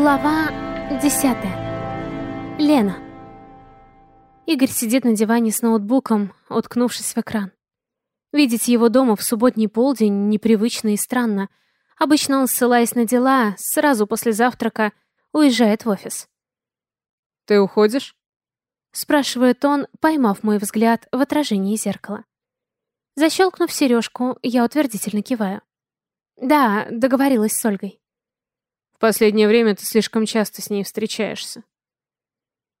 Глава десятая. Лена. Игорь сидит на диване с ноутбуком, уткнувшись в экран. Видеть его дома в субботний полдень непривычно и странно. Обычно он, ссылаясь на дела, сразу после завтрака уезжает в офис. «Ты уходишь?» Спрашивает он, поймав мой взгляд в отражении зеркала. Защелкнув сережку, я утвердительно киваю. Да, договорилась с Ольгой последнее время ты слишком часто с ней встречаешься.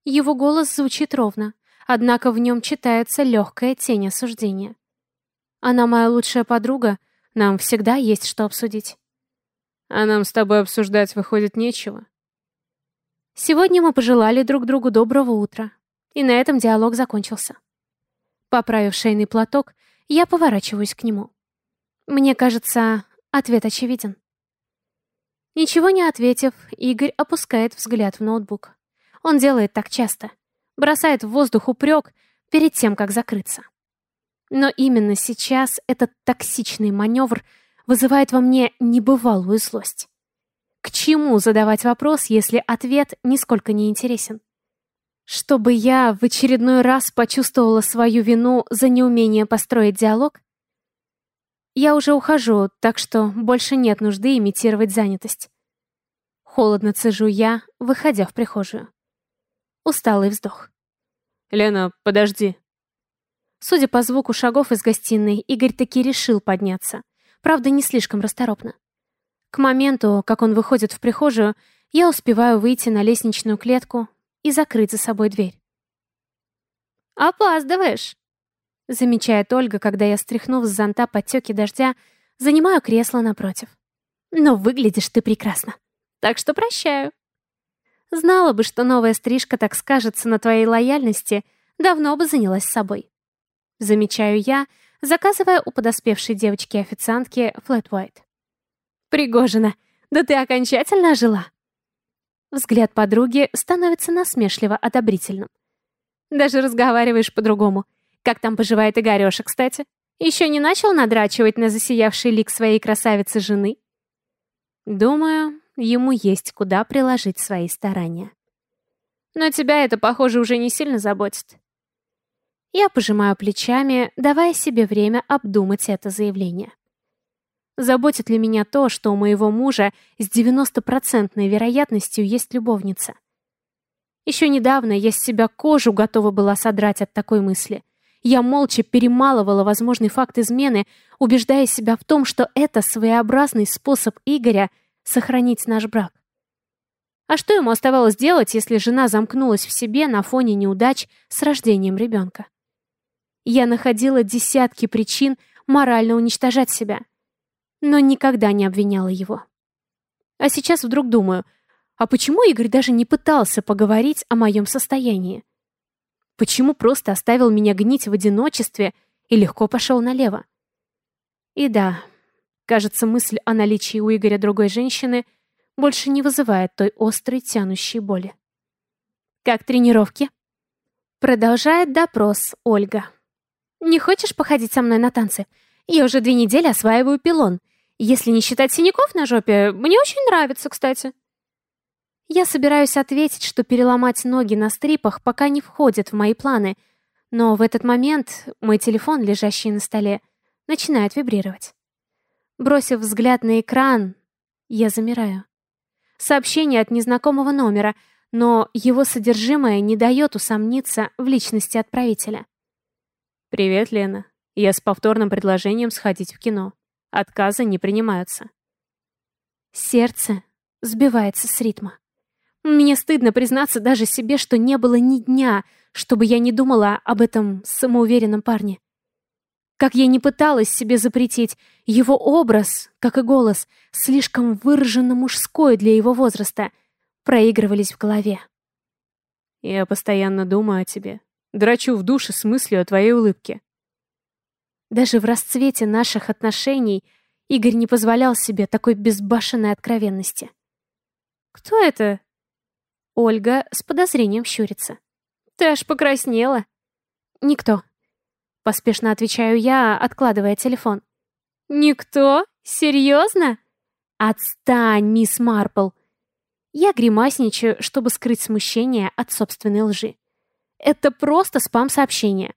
Его голос звучит ровно, однако в нем читается легкая тень осуждения. Она моя лучшая подруга, нам всегда есть что обсудить. А нам с тобой обсуждать выходит нечего. Сегодня мы пожелали друг другу доброго утра, и на этом диалог закончился. Поправив шейный платок, я поворачиваюсь к нему. Мне кажется, ответ очевиден. Ничего не ответив, Игорь опускает взгляд в ноутбук. Он делает так часто. Бросает в воздух упрек перед тем, как закрыться. Но именно сейчас этот токсичный маневр вызывает во мне небывалую злость. К чему задавать вопрос, если ответ нисколько не интересен? Чтобы я в очередной раз почувствовала свою вину за неумение построить диалог? Я уже ухожу, так что больше нет нужды имитировать занятость. Холодно цежу я, выходя в прихожую. Усталый вздох. «Лена, подожди». Судя по звуку шагов из гостиной, Игорь таки решил подняться. Правда, не слишком расторопно. К моменту, как он выходит в прихожую, я успеваю выйти на лестничную клетку и закрыть за собой дверь. «Опаздываешь!» Замечает Ольга, когда я, стряхнув с зонта подтеки дождя, занимаю кресло напротив. «Но выглядишь ты прекрасно, так что прощаю». Знала бы, что новая стрижка так скажется на твоей лояльности, давно бы занялась собой. Замечаю я, заказывая у подоспевшей девочки-официантки флэт white. «Пригожина, да ты окончательно ожила!» Взгляд подруги становится насмешливо одобрительным. Даже разговариваешь по-другому — как там поживает Игорёша, кстати? Еще не начал надрачивать на засиявший лик своей красавицы жены? Думаю, ему есть куда приложить свои старания. Но тебя это, похоже, уже не сильно заботит. Я пожимаю плечами, давая себе время обдумать это заявление. Заботит ли меня то, что у моего мужа с 90% вероятностью есть любовница? Еще недавно я с себя кожу готова была содрать от такой мысли. Я молча перемалывала возможный факт измены, убеждая себя в том, что это своеобразный способ Игоря сохранить наш брак. А что ему оставалось делать, если жена замкнулась в себе на фоне неудач с рождением ребенка? Я находила десятки причин морально уничтожать себя, но никогда не обвиняла его. А сейчас вдруг думаю, а почему Игорь даже не пытался поговорить о моем состоянии? Почему просто оставил меня гнить в одиночестве и легко пошел налево? И да, кажется, мысль о наличии у Игоря другой женщины больше не вызывает той острой тянущей боли. «Как тренировки?» Продолжает допрос Ольга. «Не хочешь походить со мной на танцы? Я уже две недели осваиваю пилон. Если не считать синяков на жопе, мне очень нравится, кстати». Я собираюсь ответить, что переломать ноги на стрипах пока не входит в мои планы, но в этот момент мой телефон, лежащий на столе, начинает вибрировать. Бросив взгляд на экран, я замираю. Сообщение от незнакомого номера, но его содержимое не дает усомниться в личности отправителя. «Привет, Лена. Я с повторным предложением сходить в кино. Отказы не принимаются». Сердце сбивается с ритма. Мне стыдно признаться даже себе, что не было ни дня, чтобы я не думала об этом самоуверенном парне. Как я не пыталась себе запретить, его образ, как и голос, слишком выраженно мужской для его возраста, проигрывались в голове. «Я постоянно думаю о тебе. Драчу в душе с мыслью о твоей улыбке». Даже в расцвете наших отношений Игорь не позволял себе такой безбашенной откровенности. «Кто это?» Ольга с подозрением щурится. «Ты аж покраснела». «Никто». Поспешно отвечаю я, откладывая телефон. «Никто? Серьезно?» «Отстань, мисс Марпл!» Я гримасничаю, чтобы скрыть смущение от собственной лжи. Это просто спам-сообщение.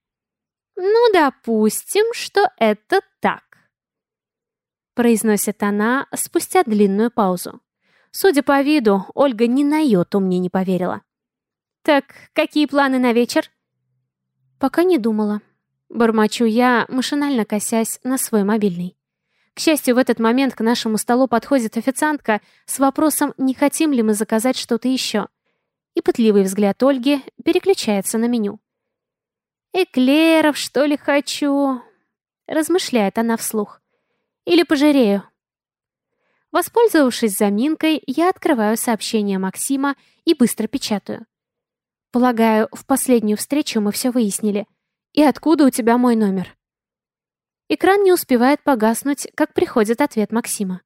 Ну, допустим, что это так. Произносит она спустя длинную паузу. Судя по виду, Ольга ни на йоту мне не поверила. «Так, какие планы на вечер?» «Пока не думала». Бормочу я, машинально косясь на свой мобильный. К счастью, в этот момент к нашему столу подходит официантка с вопросом, не хотим ли мы заказать что-то еще. И пытливый взгляд Ольги переключается на меню. «Эклеров, что ли, хочу?» Размышляет она вслух. «Или пожирею?» Воспользовавшись заминкой, я открываю сообщение Максима и быстро печатаю. Полагаю, в последнюю встречу мы все выяснили. И откуда у тебя мой номер? Экран не успевает погаснуть, как приходит ответ Максима.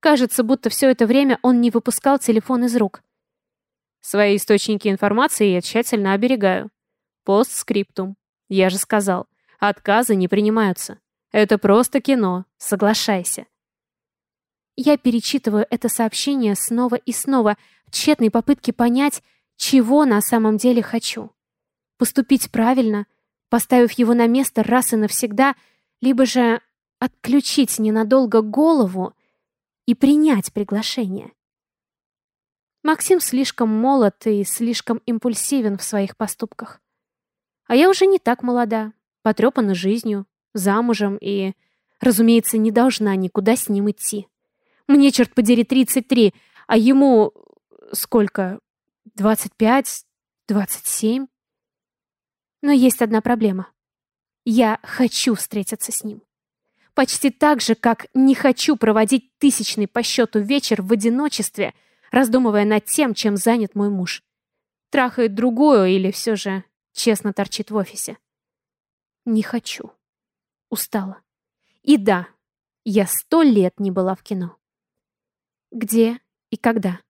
Кажется, будто все это время он не выпускал телефон из рук. Свои источники информации я тщательно оберегаю. Постскриптум. Я же сказал, отказы не принимаются. Это просто кино, соглашайся. Я перечитываю это сообщение снова и снова в тщетной попытке понять, чего на самом деле хочу. Поступить правильно, поставив его на место раз и навсегда, либо же отключить ненадолго голову и принять приглашение. Максим слишком молод и слишком импульсивен в своих поступках. А я уже не так молода, потрепана жизнью, замужем и, разумеется, не должна никуда с ним идти. Мне, черт подери, 33, а ему... сколько? 25? 27? Но есть одна проблема. Я хочу встретиться с ним. Почти так же, как не хочу проводить тысячный по счету вечер в одиночестве, раздумывая над тем, чем занят мой муж. Трахает другую или все же честно торчит в офисе. Не хочу. Устала. И да, я сто лет не была в кино где и когда.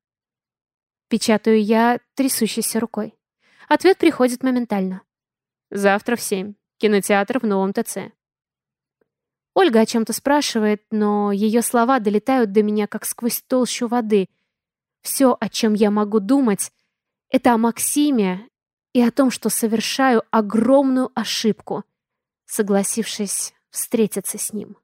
Печатаю я трясущейся рукой. Ответ приходит моментально. Завтра в семь. Кинотеатр в новом ТЦ. Ольга о чем-то спрашивает, но ее слова долетают до меня, как сквозь толщу воды. Все, о чем я могу думать, это о Максиме и о том, что совершаю огромную ошибку, согласившись встретиться с ним.